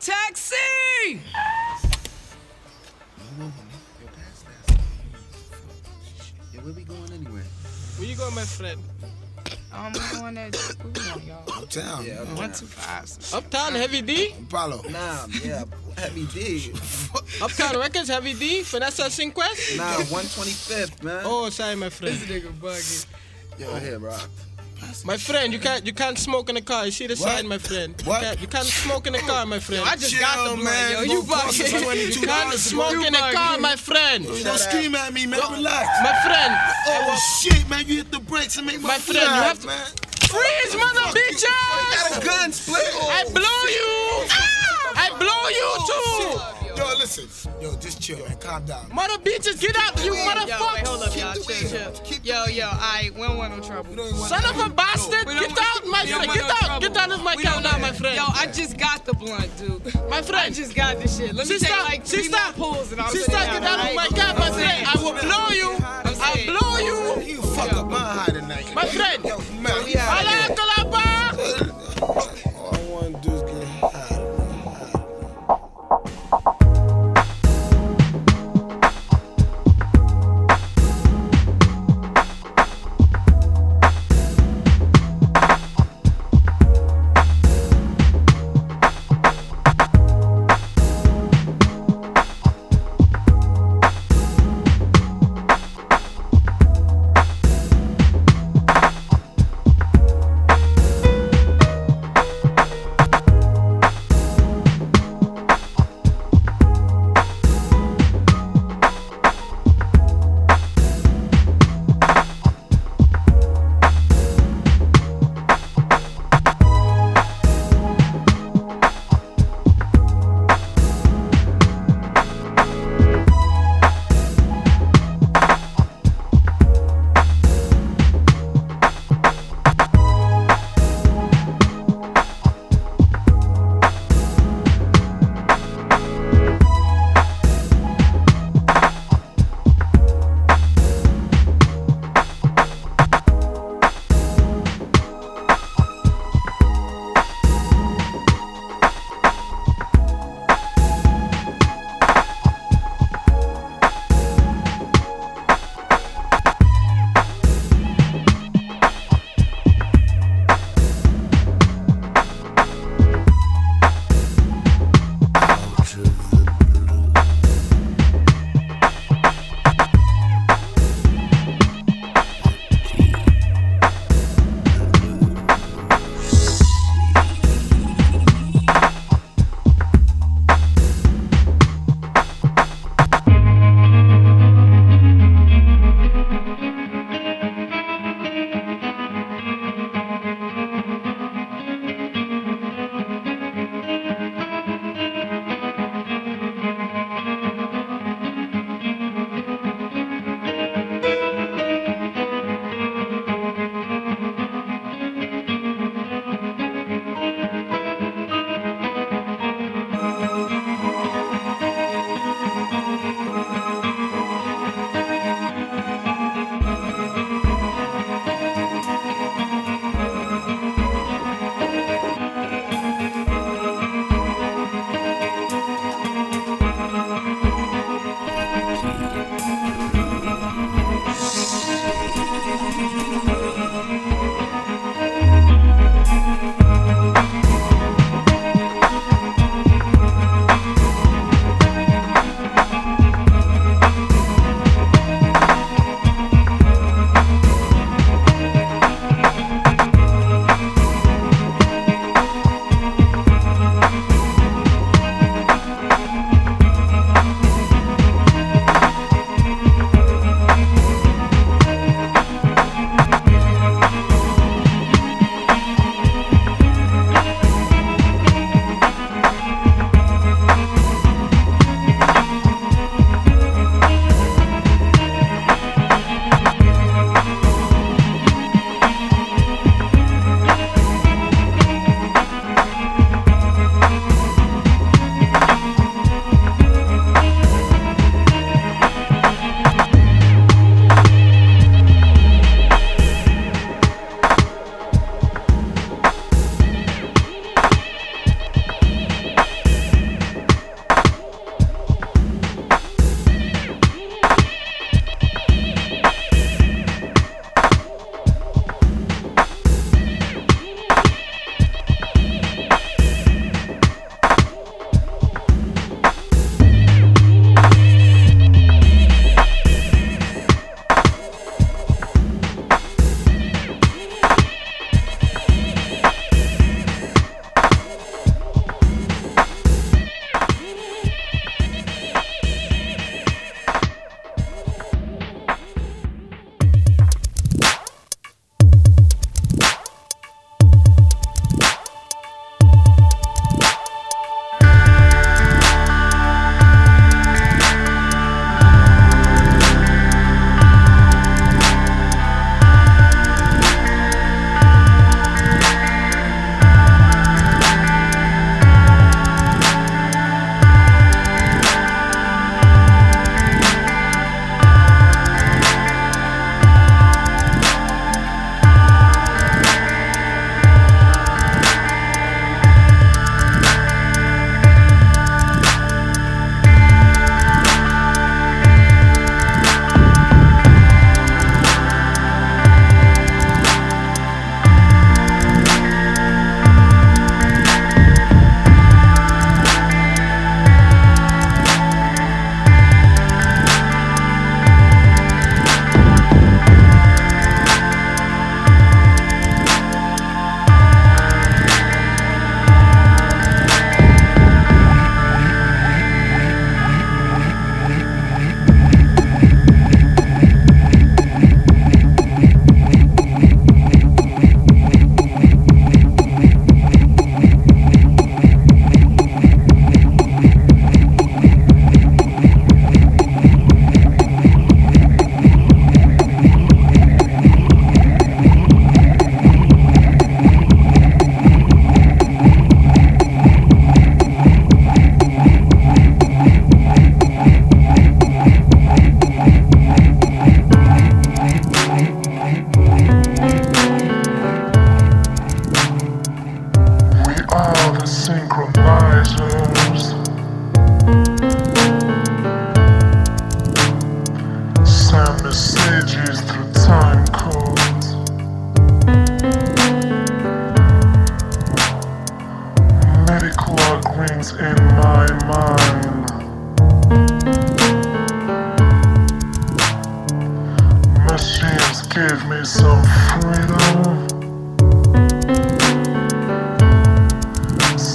Taxi! Yeah, where we going anyway? Where you going, my friend? Um, we're going at where we going, y'all? Uptown. Yeah, One two five. Uptown, Heavy D. Apollo. Nah, yeah, Heavy D. Uptown Records, Heavy D. Vanessa Cinquest. Nah, 125th, man. Oh, sorry, my friend. This nigga bugging. Yo, here, bro. My friend, you can't you can't smoke in the car. You see the What? sign, my friend. What? You can't, you can't smoke in the car, my friend. I just Chill, got the man. man. Yo, you Gonna cost us bugging. you can't smoke You in the car, bugging. my friend. You don't scream at me, man. Relax. My friend. Oh shit, man! You hit the brakes and make my, My friend, you fly, have to- man. Freeze, oh, mother bitches! I Got a gun split. I blow you! Oh, I blow you oh, too! Yo, listen. Yo, just chill, man. Calm down. Mother bitches, get out, you Yo, wait, hold up, y'all. Chill, chill. Yo, yo, I we don't want no trouble. You don't even want Son of a bastard! Get out, my friend! Get out! Get out of my car now, my friend! Yo, I just got the blunt, dude. My I friend! just got this shit. Let me take like three more pulls and I'll Sister, get out of my car, my friend! I will blow you! I'll blow you! You fuck up my high tonight. My friend!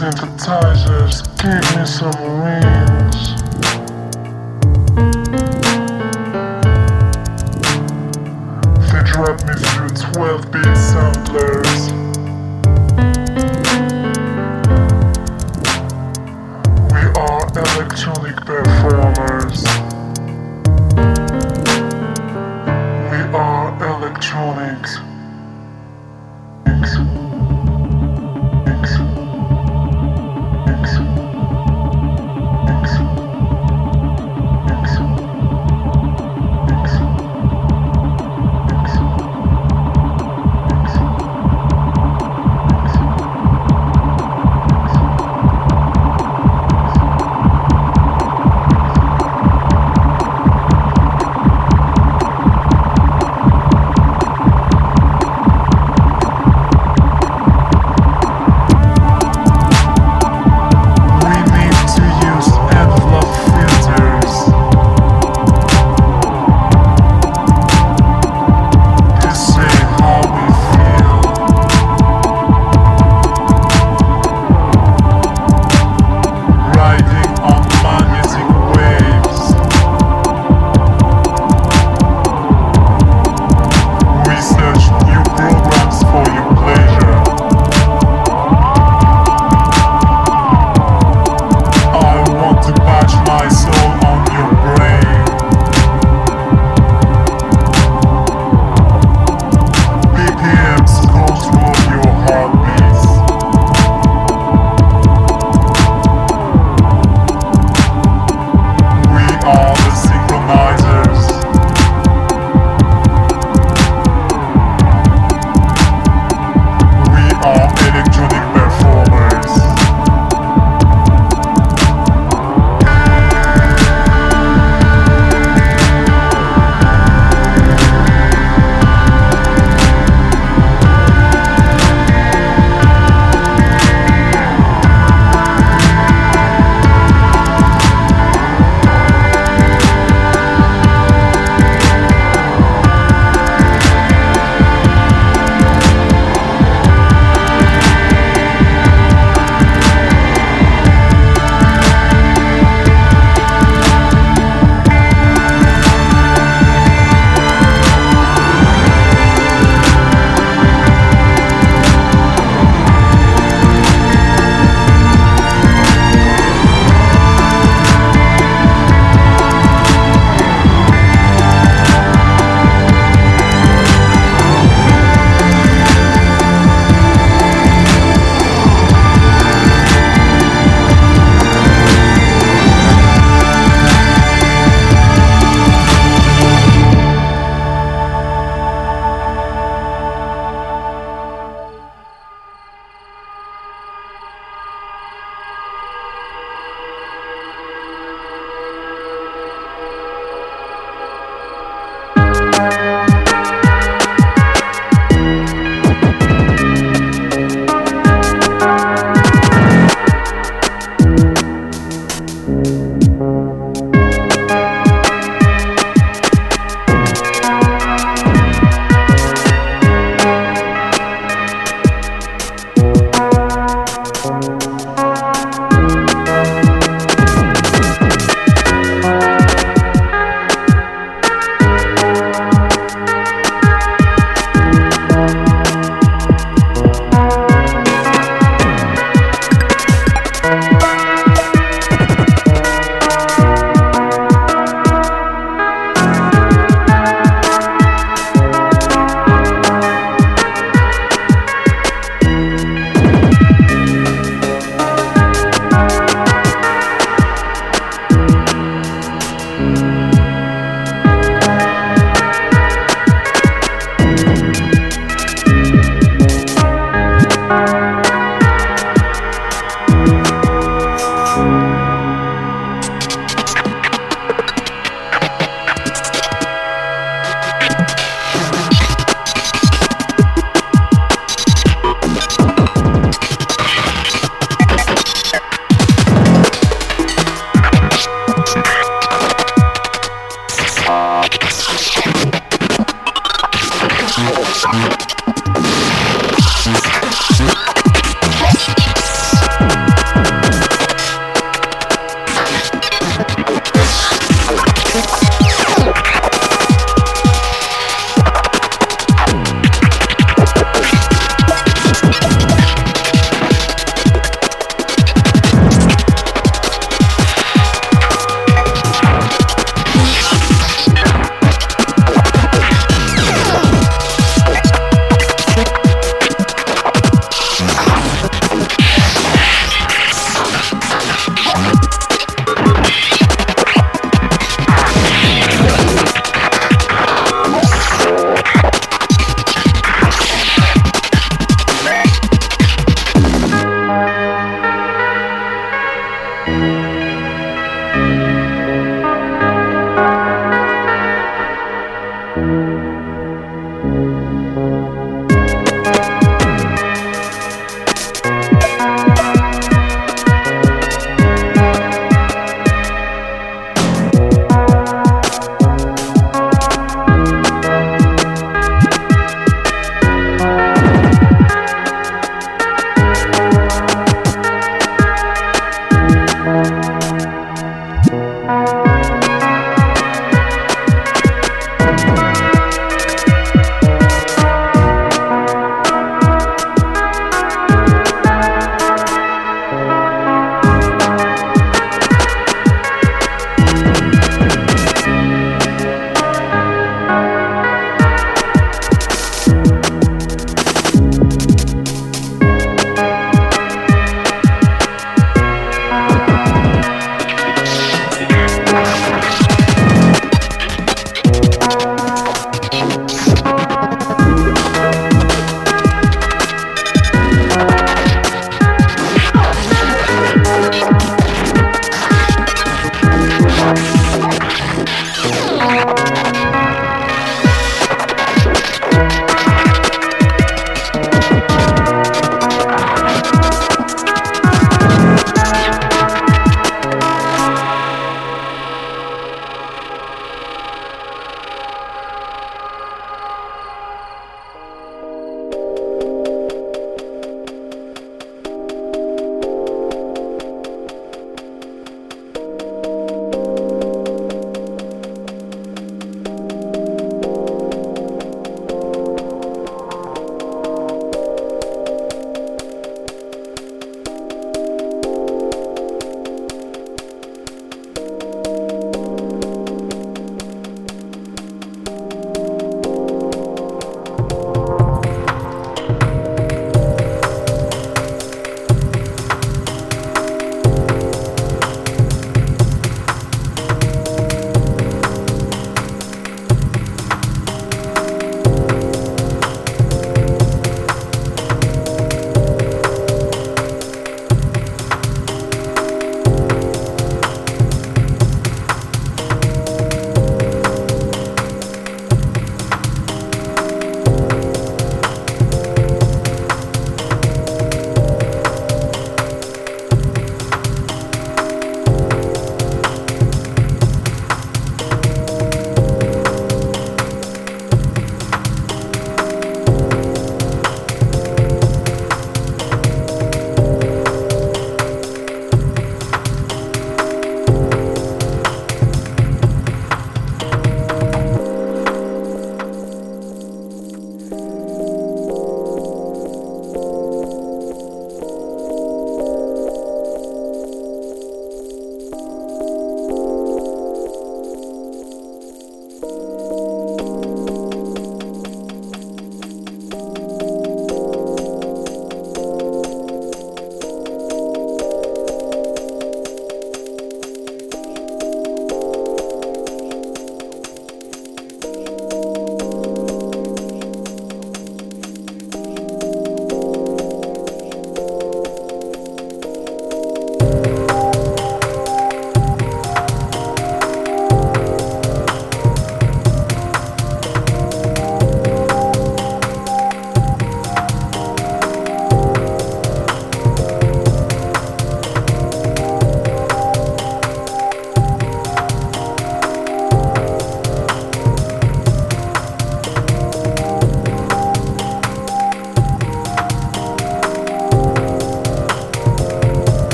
synthesizers, give me some wings. They drop me through 12 beats.